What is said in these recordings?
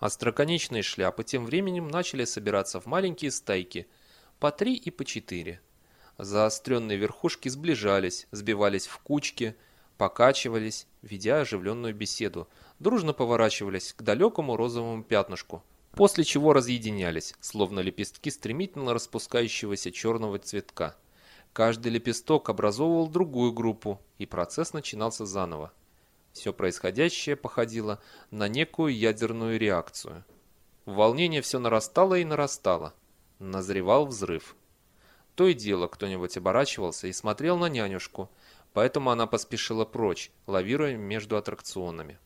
Остроконечные шляпы тем временем начали собираться в маленькие стайки, по три и по четыре. Заостренные верхушки сближались, сбивались в кучки, покачивались, ведя оживленную беседу, дружно поворачивались к далекому розовому пятнышку, после чего разъединялись, словно лепестки стремительно распускающегося черного цветка. Каждый лепесток образовывал другую группу, и процесс начинался заново. Все происходящее походило на некую ядерную реакцию. Волнение все нарастало и нарастало. Назревал взрыв. То и дело кто-нибудь оборачивался и смотрел на нянюшку, поэтому она поспешила прочь, лавируя между аттракционами.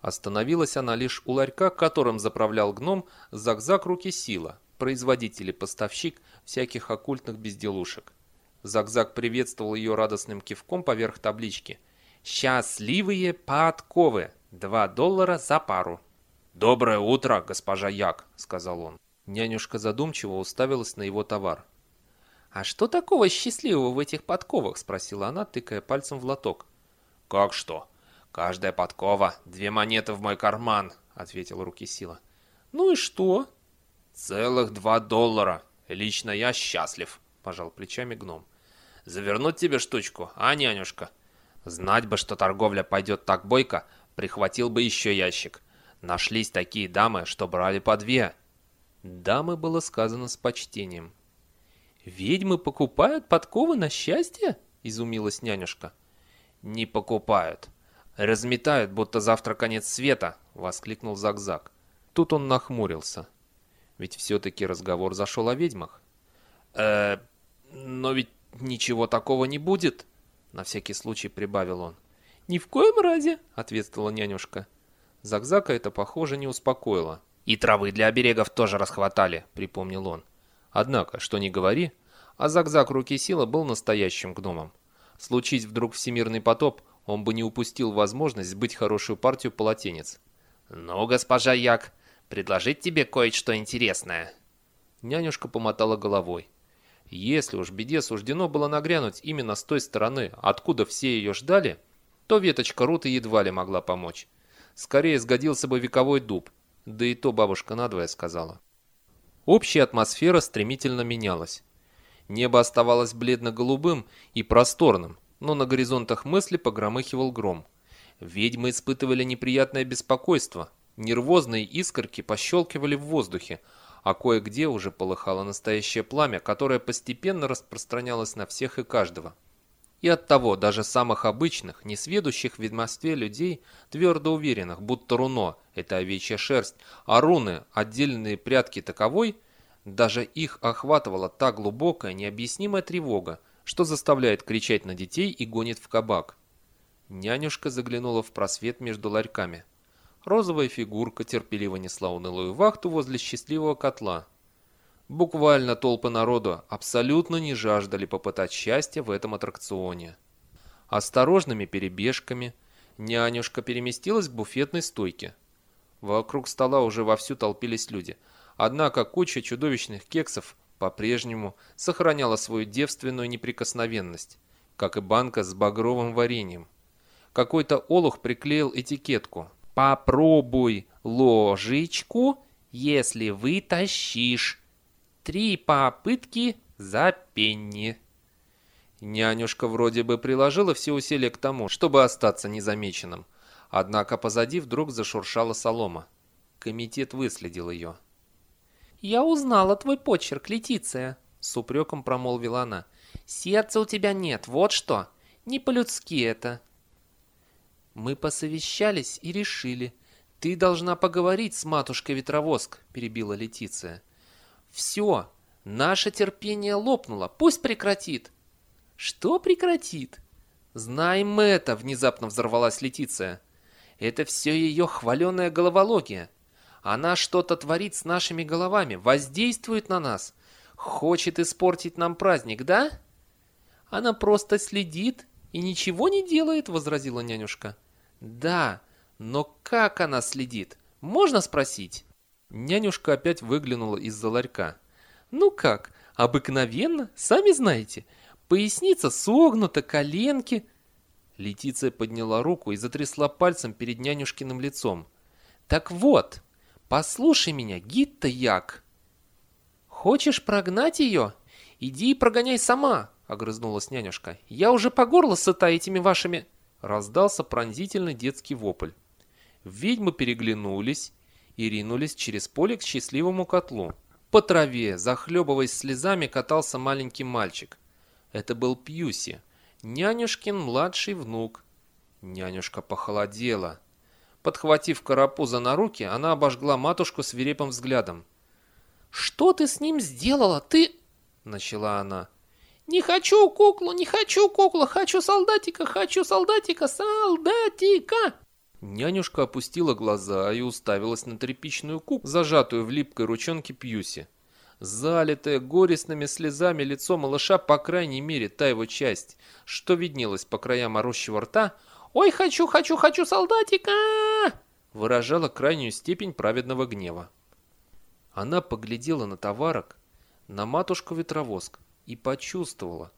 Остановилась она лишь у ларька, которым заправлял гном Закзак Руки Сила, производитель и поставщик всяких оккультных безделушек. Закзак приветствовал ее радостным кивком поверх таблички – «Счастливые подковы! Два доллара за пару!» «Доброе утро, госпожа Як!» — сказал он. Нянюшка задумчиво уставилась на его товар. «А что такого счастливого в этих подковах?» — спросила она, тыкая пальцем в лоток. «Как что? Каждая подкова — две монеты в мой карман!» — ответил руки сила. «Ну и что?» «Целых два доллара! Лично я счастлив!» — пожал плечами гном. «Завернуть тебе штучку, а, нянюшка?» Знать бы, что торговля пойдет так бойко, прихватил бы еще ящик. Нашлись такие дамы, что брали по две. Дамы было сказано с почтением. «Ведьмы покупают подковы на счастье?» – изумилась нянюшка. «Не покупают. Разметают, будто завтра конец света!» – воскликнул Зак-Зак. Тут он нахмурился. Ведь все-таки разговор зашел о ведьмах. «Э, но ведь ничего такого не будет!» На всякий случай прибавил он. «Ни в коем разе!» — ответствовала нянюшка. Закзака это, похоже, не успокоило. «И травы для оберегов тоже расхватали», — припомнил он. Однако, что ни говори, а Закзак Руки Сила был настоящим гномом. Случись вдруг всемирный потоп, он бы не упустил возможность сбыть хорошую партию полотенец. «Ну, госпожа Як, предложить тебе кое-что интересное». Нянюшка помотала головой. Если уж беде суждено было нагрянуть именно с той стороны, откуда все ее ждали, то веточка Руты едва ли могла помочь. Скорее сгодился бы вековой дуб, да и то бабушка надвое сказала. Общая атмосфера стремительно менялась. Небо оставалось бледно-голубым и просторным, но на горизонтах мысли погромыхивал гром. Ведьмы испытывали неприятное беспокойство, нервозные искорки пощелкивали в воздухе, а кое-где уже полыхало настоящее пламя, которое постепенно распространялось на всех и каждого. И оттого даже самых обычных, несведущих в ведьмовстве людей, твердо уверенных, будто руно – это овечья шерсть, а руны – отдельные прятки таковой, даже их охватывала та глубокая, необъяснимая тревога, что заставляет кричать на детей и гонит в кабак. Нянюшка заглянула в просвет между ларьками – Розовая фигурка терпеливо несла унылую вахту возле счастливого котла. Буквально толпы народу абсолютно не жаждали попытать счастья в этом аттракционе. Осторожными перебежками нянюшка переместилась к буфетной стойке. Вокруг стола уже вовсю толпились люди, однако куча чудовищных кексов по-прежнему сохраняла свою девственную неприкосновенность, как и банка с багровым вареньем. Какой-то олух приклеил этикетку – Попробуй ложечку, если вытащишь. Три попытки за пенни. Нянюшка вроде бы приложила все усилия к тому, чтобы остаться незамеченным. Однако позади вдруг зашуршала солома. Комитет выследил ее. «Я узнала твой почерк, Летиция», — с упреком промолвила она. «Сердца у тебя нет, вот что. Не по-людски это. «Мы посовещались и решили. Ты должна поговорить с матушкой Ветровоск», — перебила Летиция. «Все, наше терпение лопнуло, пусть прекратит». «Что прекратит?» «Знаем мы это», — внезапно взорвалась Летиция. «Это все ее хваленая головология. Она что-то творит с нашими головами, воздействует на нас. Хочет испортить нам праздник, да?» «Она просто следит и ничего не делает», — возразила нянюшка. Да, но как она следит? Можно спросить? Нянюшка опять выглянула из-за ларька. Ну как, обыкновенно, сами знаете. Поясница согнута, коленки. Летиция подняла руку и затрясла пальцем перед нянюшкиным лицом. Так вот, Послушай меня, Гитта Як. Хочешь прогнать ее? Иди и прогоняй сама, огрызнулась нянюшка. Я уже по горло сыта этими вашими... Раздался пронзительный детский вопль. Ведьмы переглянулись и ринулись через поле к счастливому котлу. По траве, захлебываясь слезами, катался маленький мальчик. Это был Пьюси, нянюшкин младший внук. Нянюшка похолодела. Подхватив карапуза на руки, она обожгла матушку свирепым взглядом. «Что ты с ним сделала? Ты...» — начала она. «Не хочу куклу, не хочу куклу, хочу солдатика, хочу солдатика, солдатика!» Нянюшка опустила глаза и уставилась на тряпичную куклу, зажатую в липкой ручонке Пьюси. Залитое горестными слезами лицо малыша, по крайней мере, та его часть, что виднелась по краям орущего рта, «Ой, хочу, хочу, хочу солдатика!» выражала крайнюю степень праведного гнева. Она поглядела на товарок, на матушку-ветровоск и почувствовала,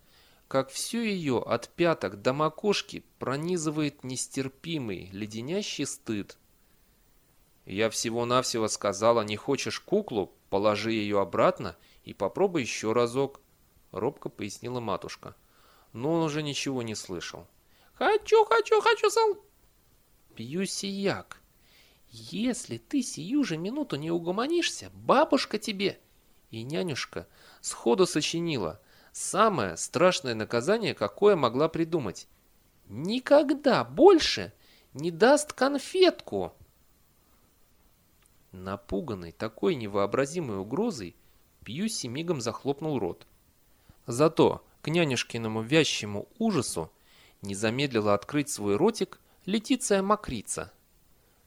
как всю ее от пяток до макушки пронизывает нестерпимый, леденящий стыд. Я всего-навсего сказала, не хочешь куклу, положи ее обратно и попробуй еще разок, робко пояснила матушка. Но он уже ничего не слышал. Хочу, хочу, хочу, сал... Пьюсияк, если ты сию же минуту не угомонишься, бабушка тебе... И нянюшка сходу сочинила самое страшное наказание, какое могла придумать. Никогда больше не даст конфетку. Напуганный такой невообразимой угрозой, Пьюси мигом захлопнул рот. Зато к нянюшкиному вящему ужасу не замедлила открыть свой ротик Летиция Макрица.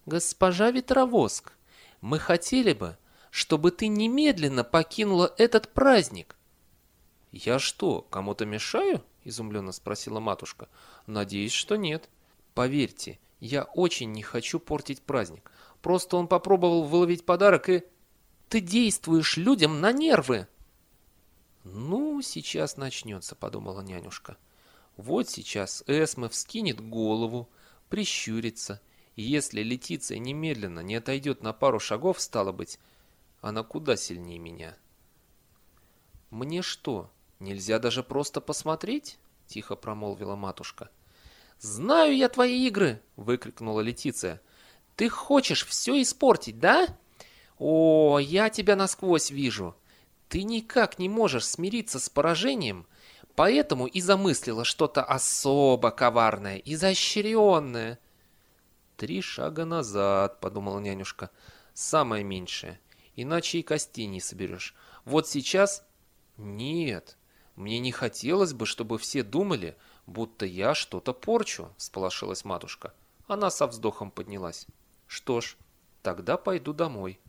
«Госпожа Ветровоск, мы хотели бы, чтобы ты немедленно покинула этот праздник». «Я что, кому-то мешаю?» – изумленно спросила матушка. «Надеюсь, что нет. Поверьте, я очень не хочу портить праздник. Просто он попробовал выловить подарок и...» «Ты действуешь людям на нервы!» «Ну, сейчас начнется», – подумала нянюшка. «Вот сейчас Эсме вскинет голову, прищурится, если Летиция немедленно не отойдет на пару шагов, стало быть, она куда сильнее меня. «Мне что, нельзя даже просто посмотреть?» – тихо промолвила матушка. «Знаю я твои игры!» – выкрикнула Летиция. «Ты хочешь все испортить, да? О, я тебя насквозь вижу. Ты никак не можешь смириться с поражением, поэтому и замыслила что-то особо коварное, изощренное». «Три шага назад», — подумала нянюшка. «Самое меньшее. Иначе и костей не соберешь. Вот сейчас...» «Нет, мне не хотелось бы, чтобы все думали, будто я что-то порчу», — сполошилась матушка. Она со вздохом поднялась. «Что ж, тогда пойду домой».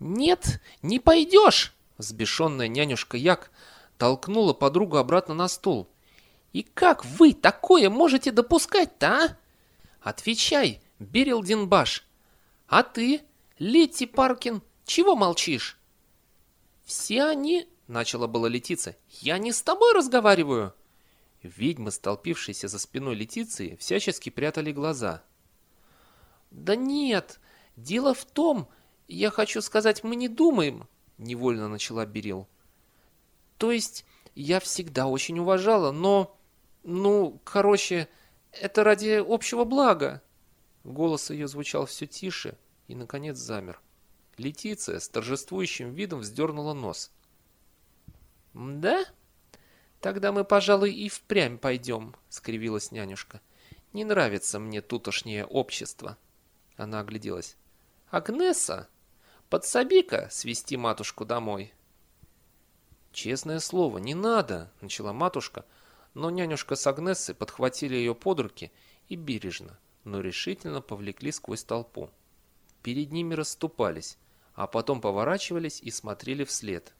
«Нет, не пойдешь!» Взбешенная нянюшка Як толкнула подругу обратно на стул. «И как вы такое можете допускать-то, а? Отвечай, Берил Динбаш. А ты, Летти Паркин, чего молчишь? Все они, начала было Летиция, я не с тобой разговариваю. Ведьмы, столпившиеся за спиной Летиции, всячески прятали глаза. «Да нет, дело в том, я хочу сказать, мы не думаем», — невольно начала Берил. «То есть, я всегда очень уважала, но... Ну, короче, это ради общего блага». Голос ее звучал все тише и, наконец, замер. Летиция с торжествующим видом вздернула нос. «Да? Тогда мы, пожалуй, и впрямь пойдем», — скривилась нянюшка. «Не нравится мне тутошнее общество». Она огляделась. «Агнеса, подсоби-ка свести матушку домой». «Честное слово, не надо», — начала матушка, но нянюшка с Агнессой подхватили ее под руки и бережно, но решительно повлекли сквозь толпу. Перед ними расступались, а потом поворачивались и смотрели вслед.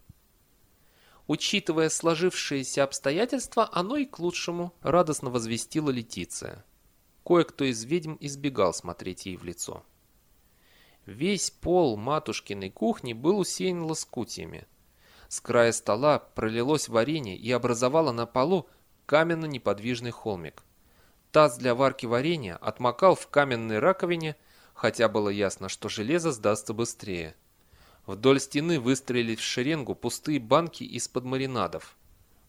Учитывая сложившиеся обстоятельства, оно и к лучшему, радостно возвестила Летиция. Кое-кто из ведьм избегал смотреть ей в лицо. Весь пол матушкиной кухни был усеян лоскутиями. С края стола пролилось варенье и образовало на полу каменно-неподвижный холмик. Таз для варки варенья отмокал в каменной раковине, хотя было ясно, что железо сдастся быстрее. Вдоль стены выстроились в шеренгу пустые банки из-под маринадов.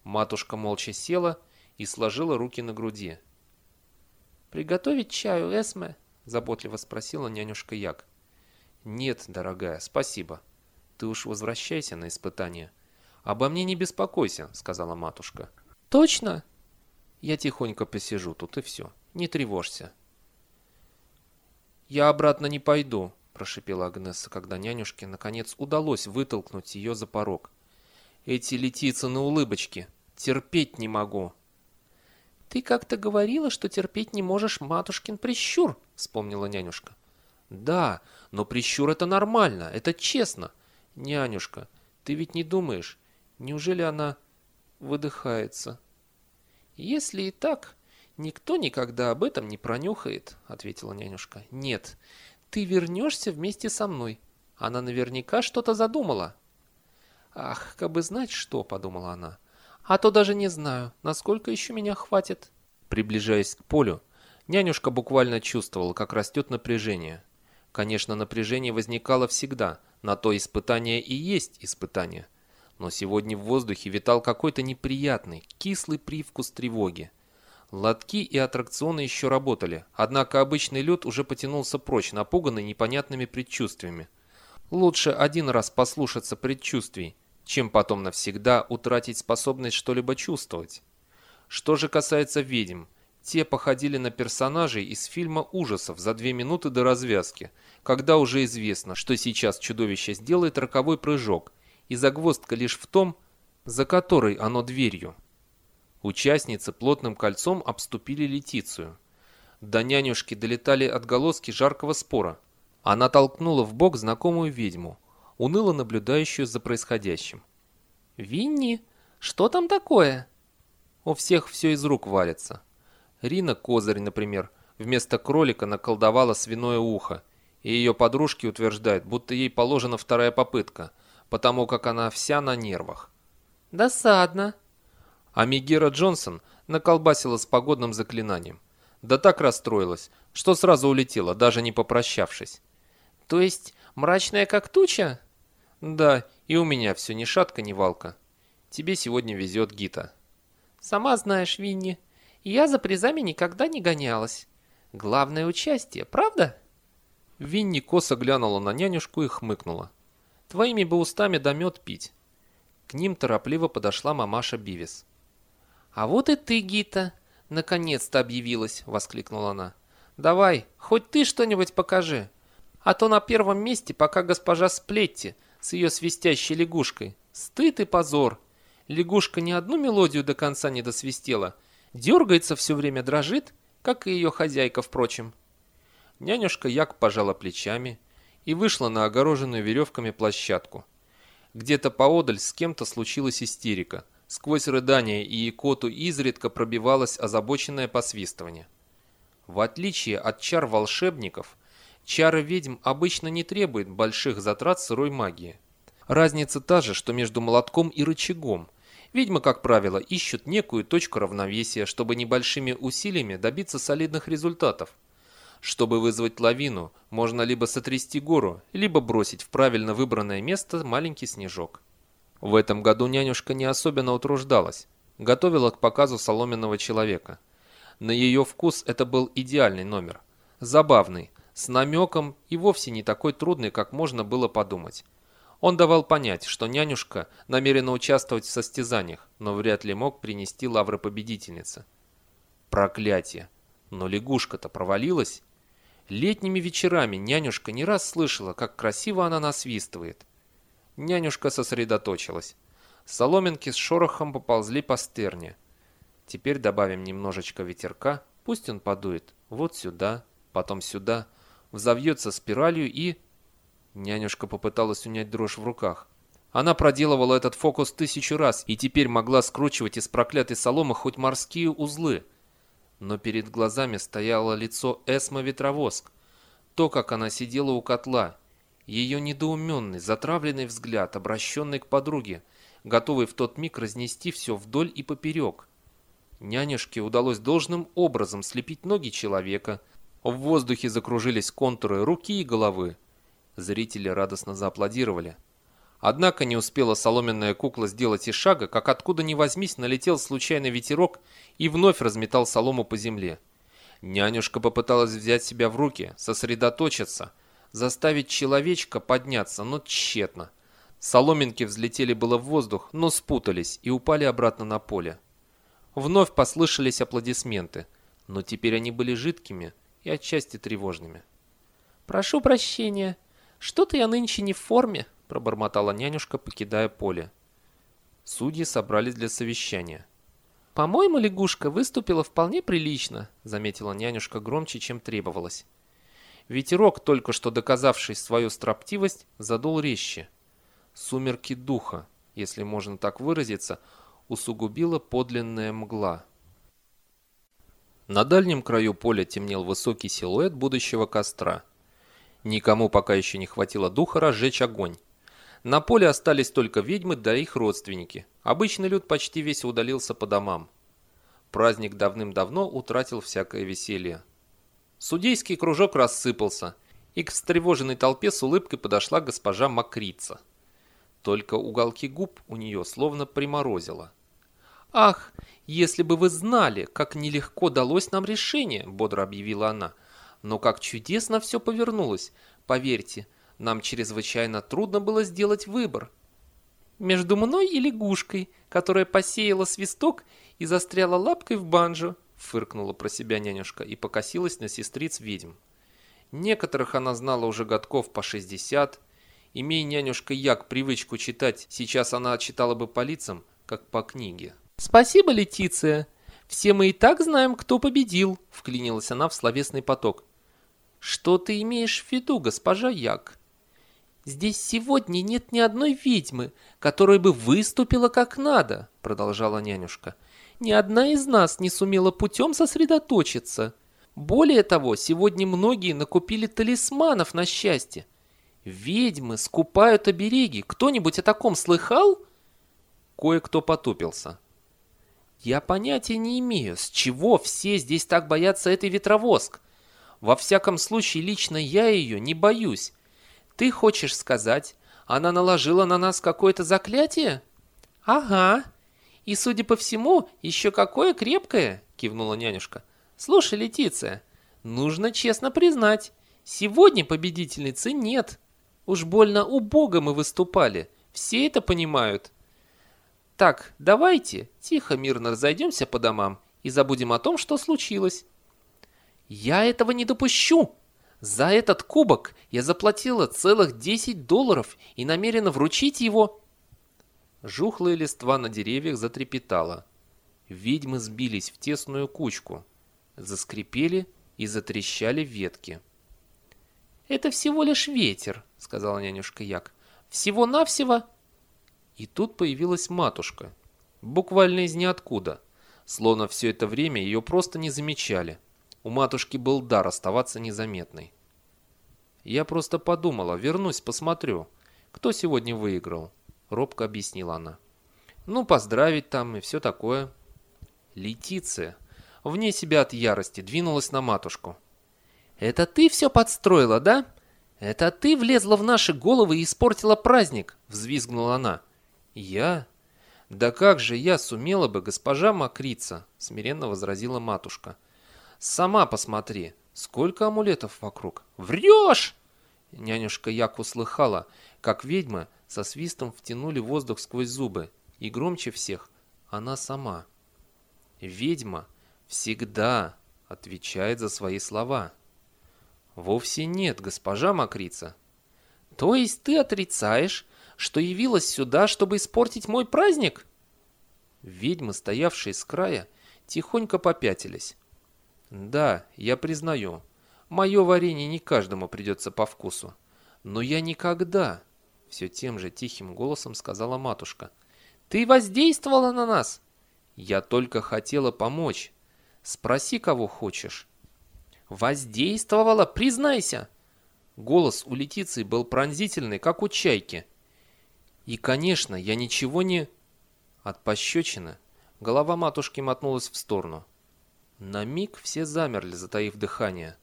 Матушка молча села и сложила руки на груди. «Приготовить чаю, Эсме?» – заботливо спросила нянюшка Як. «Нет, дорогая, спасибо. Ты уж возвращайся на испытание». «Обо мне не беспокойся», – сказала матушка. «Точно?» «Я тихонько посижу тут и все. Не тревожься». «Я обратно не пойду», – прошипела Агнесса, когда нянюшке наконец удалось вытолкнуть ее за порог. «Эти летицы на улыбочке. Терпеть не могу». «Ты как-то говорила, что терпеть не можешь матушкин прищур», — вспомнила нянюшка. «Да, но прищур это нормально, это честно. Нянюшка, ты ведь не думаешь, неужели она выдыхается?» «Если и так, никто никогда об этом не пронюхает», — ответила нянюшка. «Нет, ты вернешься вместе со мной. Она наверняка что-то задумала». «Ах, как бы знать что», — подумала она. А то даже не знаю, насколько еще меня хватит. Приближаясь к полю, нянюшка буквально чувствовала, как растет напряжение. Конечно, напряжение возникало всегда, на то испытание и есть испытание. Но сегодня в воздухе витал какой-то неприятный, кислый привкус тревоги. Лотки и аттракционы еще работали, однако обычный лед уже потянулся прочь, напуганный непонятными предчувствиями. Лучше один раз послушаться предчувствий, чем потом навсегда утратить способность что-либо чувствовать. Что же касается ведьм, те походили на персонажей из фильма ужасов за две минуты до развязки, когда уже известно, что сейчас чудовище сделает роковой прыжок, и загвоздка лишь в том, за которой оно дверью. Участницы плотным кольцом обступили Летицию. До нянюшки долетали отголоски жаркого спора. Она толкнула в бок знакомую ведьму – уныло наблюдающую за происходящим. «Винни, что там такое?» У всех все из рук валится. Рина Козырь, например, вместо кролика наколдовала свиное ухо, и ее подружки утверждают, будто ей положена вторая попытка, потому как она вся на нервах. «Досадно». А Мегера Джонсон наколбасила с погодным заклинанием. Да так расстроилась, что сразу улетела, даже не попрощавшись. «То есть мрачная как туча?» Да, и у меня все ни шатка, ни валка. Тебе сегодня везет, Гита. Сама знаешь, Винни, я за призами никогда не гонялась. Главное участие, правда? Винни косо глянула на нянюшку и хмыкнула. Твоими бы устами да мед пить. К ним торопливо подошла мамаша Бивис. «А вот и ты, Гита, наконец-то объявилась!» — воскликнула она. «Давай, хоть ты что-нибудь покажи, а то на первом месте пока госпожа Сплетти с ее свистящей лягушкой. Стыд и позор. Лягушка ни одну мелодию до конца не досвистела. Дергается все время, дрожит, как и ее хозяйка, впрочем. Нянюшка Як пожала плечами и вышла на огороженную веревками площадку. Где-то поодаль с кем-то случилась истерика. Сквозь рыдания и икоту изредка пробивалось озабоченное посвистывание. В отличие от чар волшебников, Чары ведьм обычно не требуют больших затрат сырой магии. Разница та же, что между молотком и рычагом. Ведьмы, как правило, ищут некую точку равновесия, чтобы небольшими усилиями добиться солидных результатов. Чтобы вызвать лавину, можно либо сотрясти гору, либо бросить в правильно выбранное место маленький снежок. В этом году нянюшка не особенно утруждалась. Готовила к показу соломенного человека. На ее вкус это был идеальный номер. Забавный, с намеком и вовсе не такой трудный, как можно было подумать. Он давал понять, что нянюшка намерена участвовать в состязаниях, но вряд ли мог принести лавры победительницы. Проклятие! Но лягушка-то провалилась. Летними вечерами нянюшка не раз слышала, как красиво она насвистывает. Нянюшка сосредоточилась. Соломинки с шорохом поползли по стерне. Теперь добавим немножечко ветерка, пусть он подует вот сюда, потом сюда, взовьется спиралью и... Нянюшка попыталась унять дрожь в руках. Она проделывала этот фокус тысячу раз и теперь могла скручивать из проклятой соломы хоть морские узлы. Но перед глазами стояло лицо Эсма Ветровоск. То, как она сидела у котла. Ее недоуменный, затравленный взгляд, обращенный к подруге, готовый в тот миг разнести все вдоль и поперек. Нянюшке удалось должным образом слепить ноги человека, В воздухе закружились контуры руки и головы. Зрители радостно зааплодировали. Однако не успела соломенная кукла сделать и шага, как откуда ни возьмись налетел случайный ветерок и вновь разметал солому по земле. Нянюшка попыталась взять себя в руки, сосредоточиться, заставить человечка подняться, но тщетно. Соломинки взлетели было в воздух, но спутались и упали обратно на поле. Вновь послышались аплодисменты, но теперь они были жидкими и отчасти тревожными. «Прошу прощения, что-то я нынче не в форме», – пробормотала нянюшка, покидая поле. Судьи собрались для совещания. «По-моему, лягушка выступила вполне прилично», – заметила нянюшка громче, чем требовалось. Ветерок, только что доказавший свою строптивость, задул резче. Сумерки духа, если можно так выразиться, усугубила подлинная мгла. На дальнем краю поля темнел высокий силуэт будущего костра. Никому пока еще не хватило духа разжечь огонь. На поле остались только ведьмы да их родственники. Обычный люд почти весь удалился по домам. Праздник давным-давно утратил всякое веселье. Судейский кружок рассыпался, и к встревоженной толпе с улыбкой подошла госпожа Макрица. Только уголки губ у нее словно приморозило. «Ах, если бы вы знали, как нелегко далось нам решение», — бодро объявила она. «Но как чудесно все повернулось. Поверьте, нам чрезвычайно трудно было сделать выбор. Между мной и лягушкой, которая посеяла свисток и застряла лапкой в банджо», — фыркнула про себя нянюшка и покосилась на сестриц ведьм. Некоторых она знала уже годков по 60. Имея нянюшка Як привычку читать, сейчас она читала бы по лицам, как по книге. «Спасибо, Летиция. Все мы и так знаем, кто победил», — вклинилась она в словесный поток. «Что ты имеешь в виду, госпожа Як?» «Здесь сегодня нет ни одной ведьмы, которая бы выступила как надо», — продолжала нянюшка. «Ни одна из нас не сумела путем сосредоточиться. Более того, сегодня многие накупили талисманов на счастье. Ведьмы скупают обереги. Кто-нибудь о таком слыхал?» Кое-кто потупился. Я понятия не имею, с чего все здесь так боятся этой ветровоск. Во всяком случае, лично я ее не боюсь. Ты хочешь сказать, она наложила на нас какое-то заклятие? Ага. И, судя по всему, еще какое крепкое, кивнула нянюшка. Слушай, Летиция, нужно честно признать, сегодня победительницы нет. Уж больно убого мы выступали. Все это понимают. Так, давайте тихо, мирно разойдемся по домам и забудем о том, что случилось. Я этого не допущу. За этот кубок я заплатила целых 10 долларов и намерена вручить его. Жухлая листва на деревьях затрепетала. Ведьмы сбились в тесную кучку. Заскрипели и затрещали ветки. «Это всего лишь ветер», — сказала нянюшка Як. «Всего-навсего и тут появилась матушка. Буквально из ниоткуда. Словно все это время ее просто не замечали. У матушки был дар оставаться незаметной. «Я просто подумала, вернусь, посмотрю, кто сегодня выиграл», — робко объяснила она. «Ну, поздравить там и все такое». Летиция, вне себя от ярости, двинулась на матушку. «Это ты все подстроила, да? Это ты влезла в наши головы и испортила праздник!» — взвизгнула она. «Я? Да как же я сумела бы, госпожа Макрица?» – смиренно возразила матушка. «Сама посмотри, сколько амулетов вокруг!» «Врешь!» Нянюшка Як услыхала, как ведьмы со свистом втянули воздух сквозь зубы, и громче всех она сама. Ведьма всегда отвечает за свои слова. Вовсе нет, госпожа Макрица. То есть ты отрицаешь, что явилась сюда, чтобы испортить мой праздник?» Ведьмы, стоявшие с края, тихонько попятились. «Да, я признаю, мое варенье не каждому придется по вкусу. Но я никогда...» Все тем же тихим голосом сказала матушка. «Ты воздействовала на нас!» «Я только хотела помочь. Спроси, кого хочешь». «Воздействовала, признайся!» Голос у Летиции был пронзительный, как у чайки. И, конечно, я ничего не... От пощечины голова матушки мотнулась в сторону. На миг все замерли, затаив дыхание.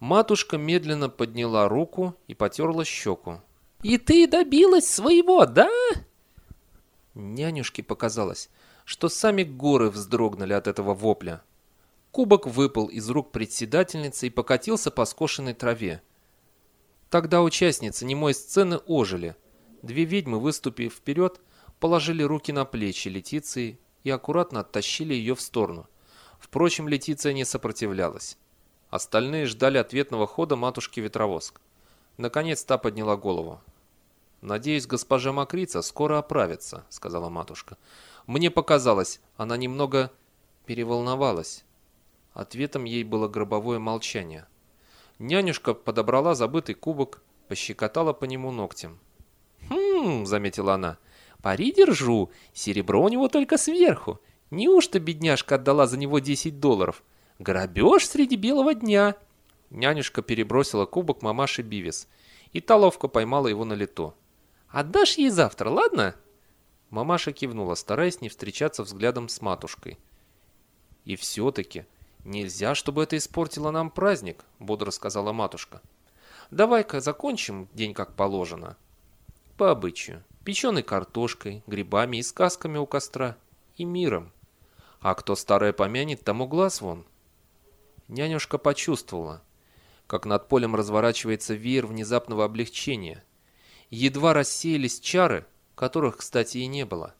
Матушка медленно подняла руку и потерла щеку. «И ты добилась своего, да?» Нянюшке показалось, что сами горы вздрогнули от этого вопля. Кубок выпал из рук председательницы и покатился по скошенной траве. Тогда участницы немой сцены ожили. Две ведьмы, выступив вперед, положили руки на плечи Летиции и аккуратно оттащили ее в сторону. Впрочем, Летиция не сопротивлялась. Остальные ждали ответного хода матушки Ветровоск. Наконец та подняла голову. «Надеюсь, госпожа Макрица скоро оправится», — сказала матушка. «Мне показалось, она немного переволновалась». Ответом ей было гробовое молчание. Нянюшка подобрала забытый кубок, пощекотала по нему ногтем. «Хм», — заметила она, — «пари держу, серебро у него только сверху. Неужто бедняжка отдала за него 10 долларов? Грабеж среди белого дня!» Нянюшка перебросила кубок мамаше Бивис, и та ловко поймала его на лету. «Отдашь ей завтра, ладно?» Мамаша кивнула, стараясь не встречаться взглядом с матушкой. «И все-таки нельзя, чтобы это испортило нам праздник», — бодро сказала матушка. «Давай-ка закончим день как положено. По обычаю, печеной картошкой, грибами и сказками у костра. И миром. А кто старое помянет, тому глаз вон». Нянюшка почувствовала, как над полем разворачивается веер внезапного облегчения. Едва рассеялись чары, которых, кстати, и не было.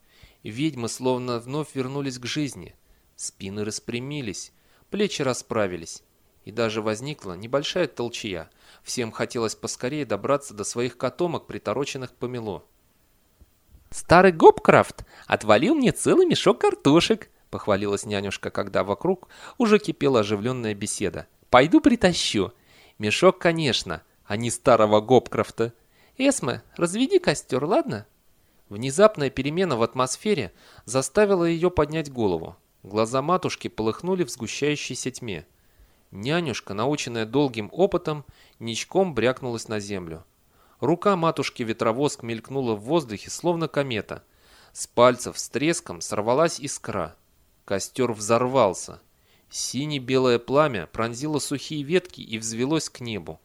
Ведьмы словно вновь вернулись к жизни. Спины распрямились, плечи расправились. И даже возникла небольшая толчья. Всем хотелось поскорее добраться до своих котомок, притороченных к помелу. «Старый Гопкрафт отвалил мне целый мешок картошек», — похвалилась нянюшка, когда вокруг уже кипела оживленная беседа. «Пойду притащу. Мешок, конечно, а не старого Гопкрафта. Эсме, разведи костер, ладно?» Внезапная перемена в атмосфере заставила ее поднять голову. Глаза матушки полыхнули в сгущающейся тьме. Нянюшка, наученная долгим опытом, ничком брякнулась на землю. Рука матушки-ветровоск мелькнула в воздухе, словно комета. С пальцев с треском сорвалась искра. Костер взорвался. Сине-белое пламя пронзило сухие ветки и взвелось к небу.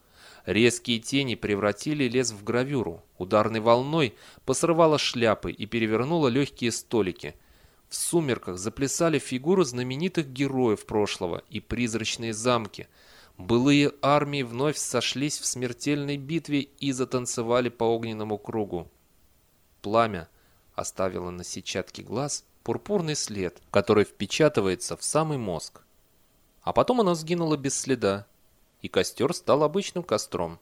Резкие тени превратили лес в гравюру. Ударной волной посрывала шляпы и перевернула легкие столики. В сумерках заплясали фигуры знаменитых героев прошлого и призрачные замки. Былые армии вновь сошлись в смертельной битве и затанцевали по огненному кругу. Пламя оставило на сетчатке глаз пурпурный след, который впечатывается в самый мозг. А потом оно сгинуло без следа, и костер стал обычным костром.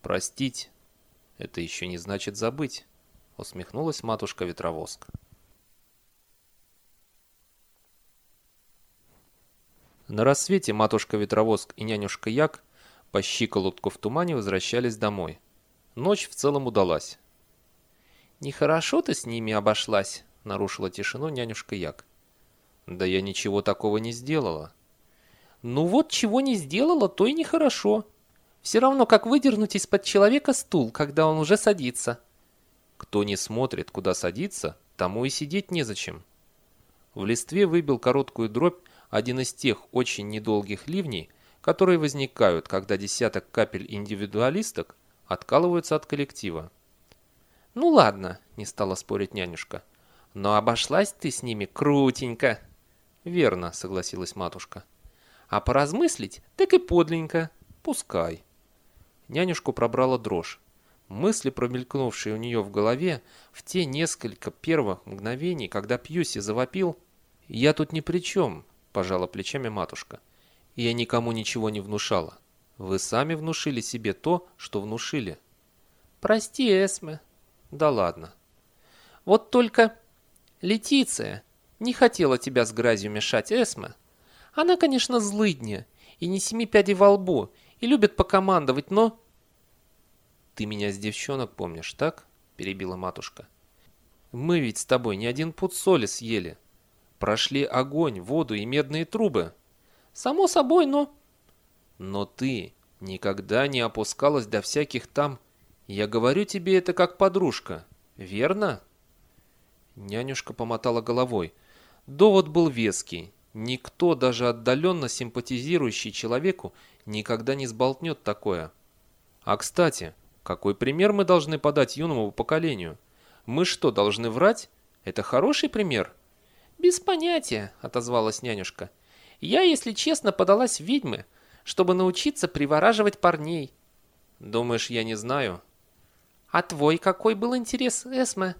«Простить — это еще не значит забыть», — усмехнулась матушка-ветровоск. На рассвете матушка-ветровоск и нянюшка Як по щиколотку в тумане возвращались домой. Ночь в целом удалась. «Нехорошо ты с ними обошлась», — нарушила тишину нянюшка Як. «Да я ничего такого не сделала», ну вот чего не сделала, то и нехорошо. Все равно, как выдернуть из-под человека стул, когда он уже садится. Кто не смотрит, куда садится, тому и сидеть незачем. В листве выбил короткую дробь один из тех очень недолгих ливней, которые возникают, когда десяток капель индивидуалисток откалываются от коллектива. «Ну ладно», — не стала спорить нянюшка, — «но обошлась ты с ними крутенько». «Верно», — согласилась матушка. А поразмыслить, так и подленько. Пускай. Нянюшку пробрала дрожь. Мысли, промелькнувшие у нее в голове, в те несколько первых мгновений, когда Пьюси завопил, «Я тут ни при чем», – пожала плечами матушка. «Я никому ничего не внушала. Вы сами внушили себе то, что внушили». «Прости, Эсме». «Да ладно». «Вот только Летиция не хотела тебя с грязью мешать, Эсме». Она, конечно, злыдня, и не семи пядей во лбу, и любит покомандовать, но...» «Ты меня с девчонок помнишь, так?» – перебила матушка. «Мы ведь с тобой не один пуд соли съели. Прошли огонь, воду и медные трубы». «Само собой, но...» «Но ты никогда не опускалась до всяких там... Я говорю тебе это как подружка, верно?» Нянюшка помотала головой. Довод был веский, Никто, даже отдаленно симпатизирующий человеку, никогда не сболтнет такое. А кстати, какой пример мы должны подать юному поколению? Мы что, должны врать? Это хороший пример? Без понятия, отозвалась нянюшка. Я, если честно, подалась в ведьмы, чтобы научиться привораживать парней. Думаешь, я не знаю? А твой какой был интерес, Эсме?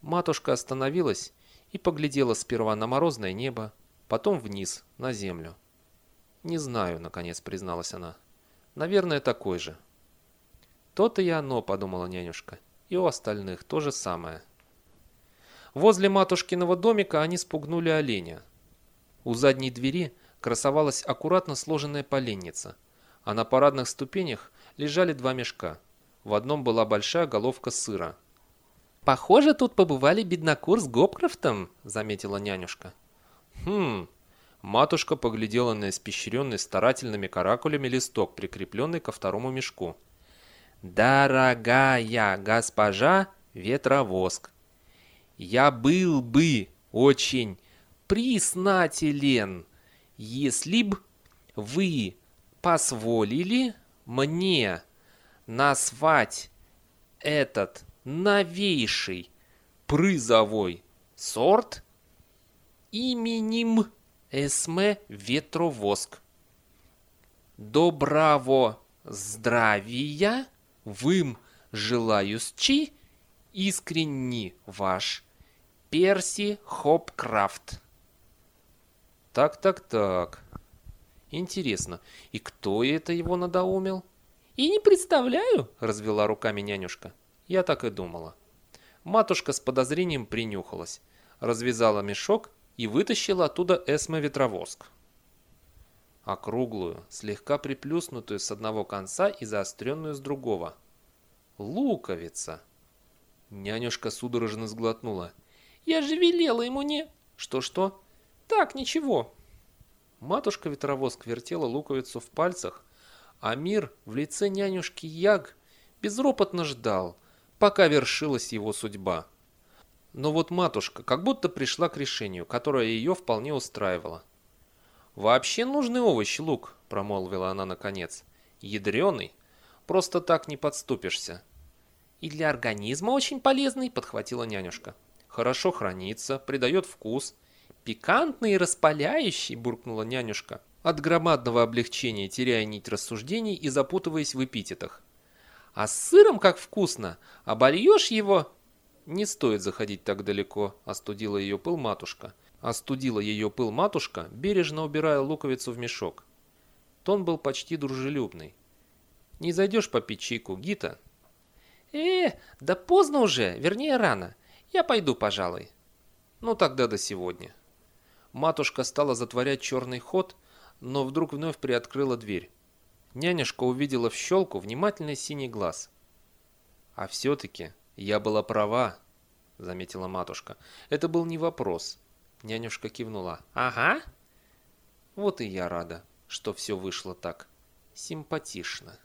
Матушка остановилась и поглядела сперва на морозное небо, потом вниз, на землю. «Не знаю», — наконец призналась она. «Наверное, такой же». «То-то и оно», — подумала нянюшка. «И у остальных то же самое». Возле матушкиного домика они спугнули оленя. У задней двери красовалась аккуратно сложенная поленница, а на парадных ступенях лежали два мешка. В одном была большая головка сыра. «Похоже, тут побывали беднокур с Гопкрафтом», — заметила нянюшка. «Хм...» Матушка поглядела на испещренный старательными каракулями листок, прикрепленный ко второму мешку. «Дорогая госпожа Ветровоск, я был бы очень признателен, если б вы позволили мне назвать этот новейший призовой сорт именем Эсме Ветровоск. Доброго здравия вым желающий искренне ваш Перси Хопкрафт. Так-так-так. Интересно, и кто это его надоумил? И не представляю, развела руками нянюшка. Я так и думала. Матушка с подозрением принюхалась, развязала мешок и вытащила оттуда эсмо-ветровоск. Округлую, слегка приплюснутую с одного конца и заостренную с другого. Луковица. Нянюшка судорожно сглотнула. Я же велела ему не... Что-что? Так, ничего. Матушка-ветровоск вертела луковицу в пальцах, а мир в лице нянюшки Яг безропотно ждал, пока вершилась его судьба. Но вот матушка как будто пришла к решению, которое ее вполне устраивало. «Вообще нужный овощ, лук», — промолвила она наконец. «Ядреный. Просто так не подступишься». «И для организма очень полезный», — подхватила нянюшка хорошо хранится, придает вкус. Пикантный и распаляющий, буркнула нянюшка, от громадного облегчения теряя нить рассуждений и запутываясь в эпитетах. А с сыром как вкусно, обольешь его... Не стоит заходить так далеко, остудила ее пыл матушка. Остудила ее пыл матушка, бережно убирая луковицу в мешок. Тон был почти дружелюбный. «Не зайдешь попить чайку, Гита?» «Э, да поздно уже, вернее рано. Я пойду, пожалуй. Ну тогда до сегодня. Матушка стала затворять черный ход, но вдруг вновь приоткрыла дверь. Нянюшка увидела в щелку внимательный синий глаз. А все-таки я была права, заметила матушка. Это был не вопрос. Нянюшка кивнула. Ага. Вот и я рада, что все вышло так симпатично.